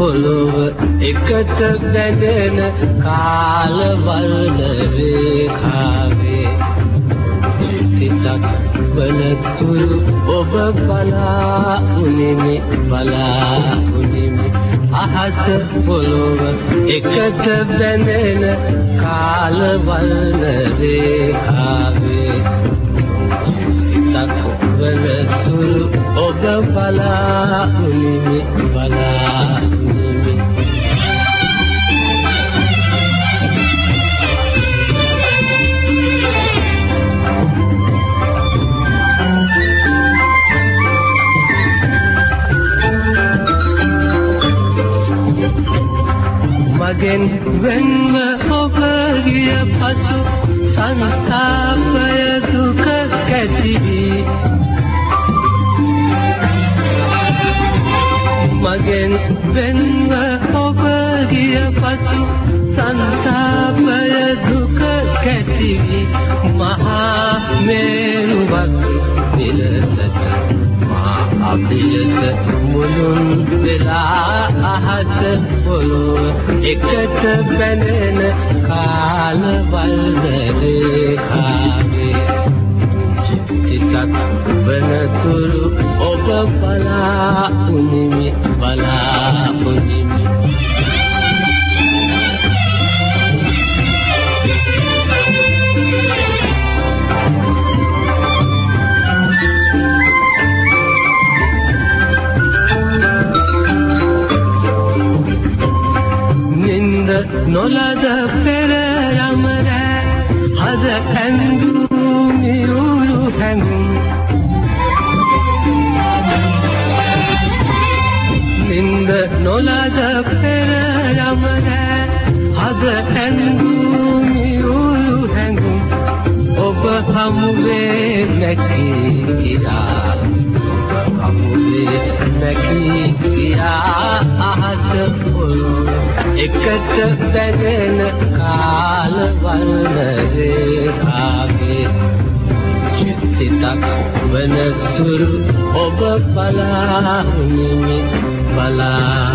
පොළොව එකට බැඳෙන කාල වර්ණ රේඛාවේ චිත්තක් වනතුරු ඔබ බලා උනිමි බලා උනිමි. අහස පොළොව එකට බැඳෙන කාල වර්ණ රේඛාවේ චිත්තක් වනතුරු ඔබ බලා මගෙන් වෙන්ව ඔබ ගිය පසු සංතාපය දුක කැටි. මගෙන් වෙන්ව ඔබ ගිය පසු සංතාපය අපිලස මුළුන් වෙලා අහස පොළොව එකට බැඳෙන කාල වල්රේඛාවේ චිත්තක් වනතුරු ඔබ බලා උනිමි නොලද පෙර යමර අද ඇඳු මියුරු හැඟුම් නින්ද නොලද පෙර යමර අද ඇඳු මියුරු හැඟුම් ඔබ හමුවේ නැකී කියා ඔබ හමුවේ නැකී කියා අහස පොළොව එකට දැනෙන කාල වර්ණ රේඛාවේ චිත්තක් වනතුරු ඔබ බලා උනිමි බලා උනිමි